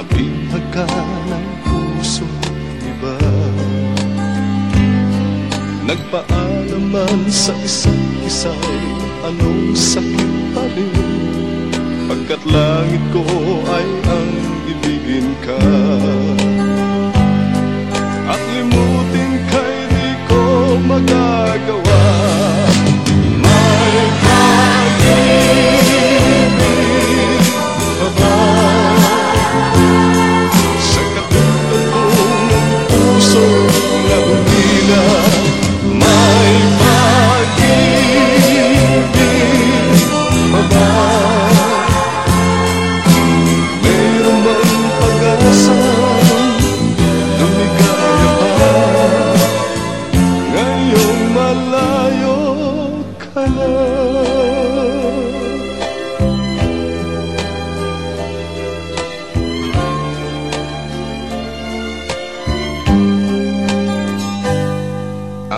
nabihag ka ng puso iba. Nagpaalaman sa isa't isa'y anong sakit pa rin Pagkat langit ko ay ang ibigin ka. At limutin ka'y di ko magagawa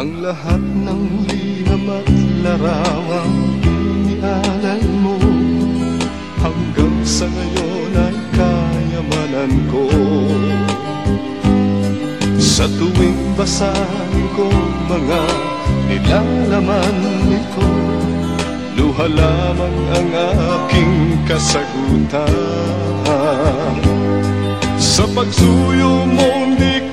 Ang lahat ng liham at larawang inialay mo. Hanggang sa ngayon ay kayamanan ko. Sa tuwing basahin ko mga nilalaman nito Luha lamang ang aking kasagutan. Sa pagsuyo mo hindi